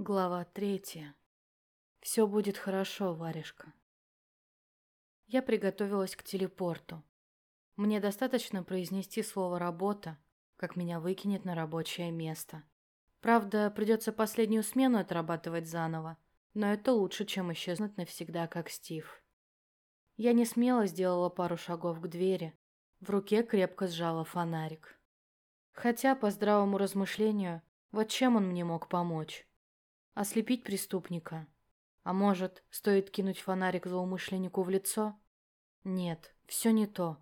Глава третья. Все будет хорошо, варежка. Я приготовилась к телепорту. Мне достаточно произнести слово «работа», как меня выкинет на рабочее место. Правда, придется последнюю смену отрабатывать заново, но это лучше, чем исчезнуть навсегда, как Стив. Я не смело сделала пару шагов к двери. В руке крепко сжала фонарик. Хотя, по здравому размышлению, вот чем он мне мог помочь? Ослепить преступника? А может, стоит кинуть фонарик злоумышленнику в лицо? Нет, все не то.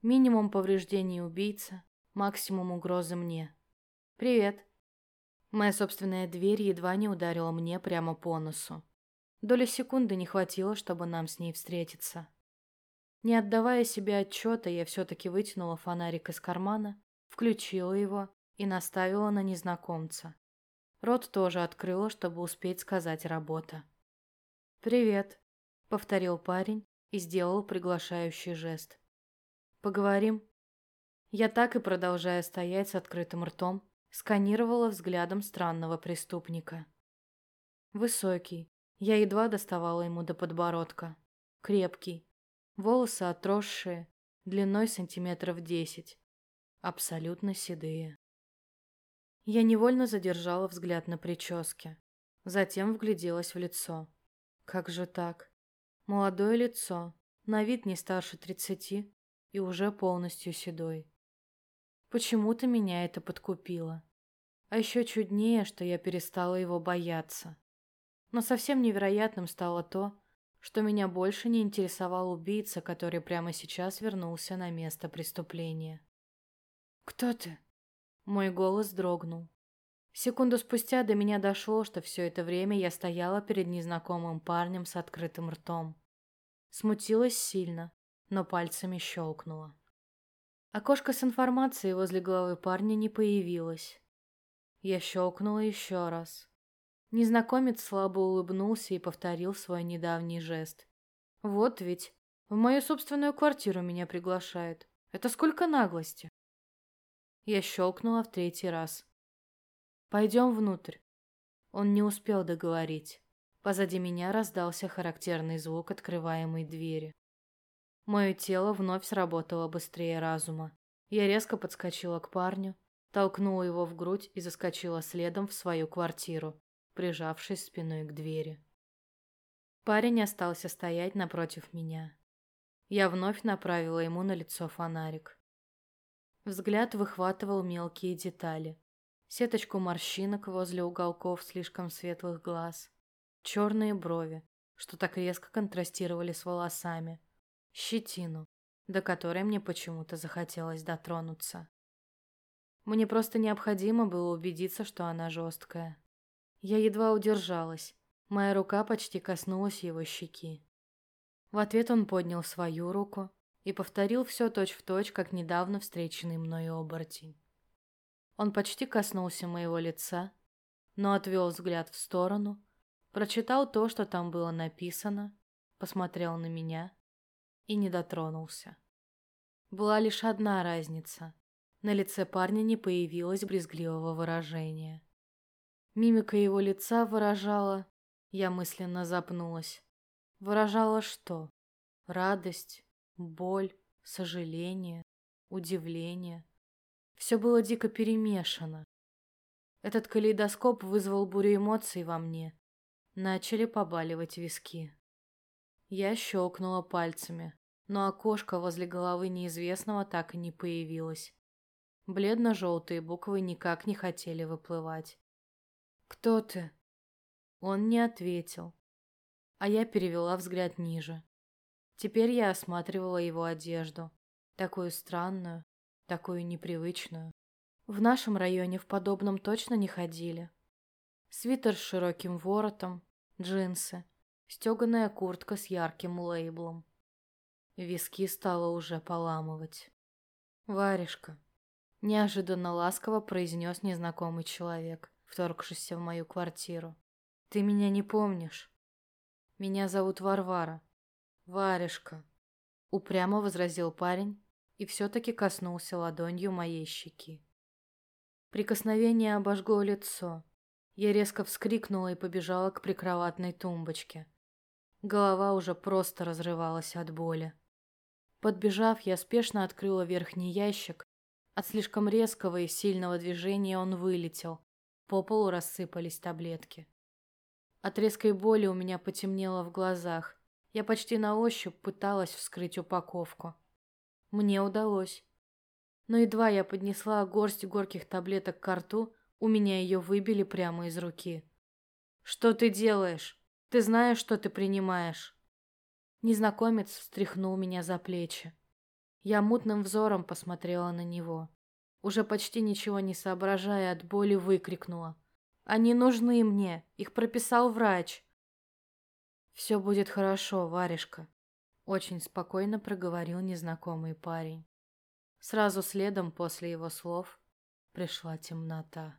Минимум повреждений убийца, максимум угрозы мне. «Привет». Моя собственная дверь едва не ударила мне прямо по носу. Доли секунды не хватило, чтобы нам с ней встретиться. Не отдавая себе отчета, я все-таки вытянула фонарик из кармана, включила его и наставила на незнакомца. Рот тоже открыла, чтобы успеть сказать «работа». «Привет», — повторил парень и сделал приглашающий жест. «Поговорим?» Я так и продолжая стоять с открытым ртом, сканировала взглядом странного преступника. Высокий, я едва доставала ему до подбородка. Крепкий, волосы отросшие, длиной сантиметров десять, абсолютно седые. Я невольно задержала взгляд на прическе. Затем вгляделась в лицо. Как же так? Молодое лицо, на вид не старше тридцати и уже полностью седой. Почему-то меня это подкупило. А еще чуднее, что я перестала его бояться. Но совсем невероятным стало то, что меня больше не интересовал убийца, который прямо сейчас вернулся на место преступления. «Кто ты?» Мой голос дрогнул. Секунду спустя до меня дошло, что все это время я стояла перед незнакомым парнем с открытым ртом. Смутилась сильно, но пальцами щелкнула. Окошко с информацией возле головы парня не появилось. Я щелкнула еще раз. Незнакомец слабо улыбнулся и повторил свой недавний жест. «Вот ведь, в мою собственную квартиру меня приглашают. Это сколько наглости!» Я щелкнула в третий раз. «Пойдем внутрь». Он не успел договорить. Позади меня раздался характерный звук открываемой двери. Мое тело вновь сработало быстрее разума. Я резко подскочила к парню, толкнула его в грудь и заскочила следом в свою квартиру, прижавшись спиной к двери. Парень остался стоять напротив меня. Я вновь направила ему на лицо фонарик. Взгляд выхватывал мелкие детали. Сеточку морщинок возле уголков слишком светлых глаз. Черные брови, что так резко контрастировали с волосами. Щетину, до которой мне почему-то захотелось дотронуться. Мне просто необходимо было убедиться, что она жесткая. Я едва удержалась. Моя рука почти коснулась его щеки. В ответ он поднял свою руку, и повторил все точь-в-точь, как недавно встреченный мною оборотень. Он почти коснулся моего лица, но отвел взгляд в сторону, прочитал то, что там было написано, посмотрел на меня и не дотронулся. Была лишь одна разница. На лице парня не появилось брезгливого выражения. Мимика его лица выражала... Я мысленно запнулась. Выражала что? Радость, боль, сожаление, удивление. Все было дико перемешано. Этот калейдоскоп вызвал бурю эмоций во мне. Начали побаливать виски. Я щелкнула пальцами, но окошко возле головы неизвестного так и не появилось. Бледно-желтые буквы никак не хотели выплывать. «Кто ты?» Он не ответил, а я перевела взгляд ниже. Теперь я осматривала его одежду. Такую странную, такую непривычную. В нашем районе в подобном точно не ходили. Свитер с широким воротом, джинсы, стеганая куртка с ярким лейблом. Виски стало уже поламывать. «Варежка», — неожиданно ласково произнес незнакомый человек, вторгшийся в мою квартиру. «Ты меня не помнишь? Меня зовут Варвара. «Варежка», — упрямо возразил парень и все-таки коснулся ладонью моей щеки. Прикосновение обожгло лицо. Я резко вскрикнула и побежала к прикроватной тумбочке. Голова уже просто разрывалась от боли. Подбежав, я спешно открыла верхний ящик. От слишком резкого и сильного движения он вылетел. По полу рассыпались таблетки. От резкой боли у меня потемнело в глазах. Я почти на ощупь пыталась вскрыть упаковку. Мне удалось. Но едва я поднесла горсть горьких таблеток к рту, у меня ее выбили прямо из руки. «Что ты делаешь? Ты знаешь, что ты принимаешь?» Незнакомец встряхнул меня за плечи. Я мутным взором посмотрела на него. Уже почти ничего не соображая от боли, выкрикнула. «Они нужны мне! Их прописал врач!» «Все будет хорошо, варежка», — очень спокойно проговорил незнакомый парень. Сразу следом после его слов пришла темнота.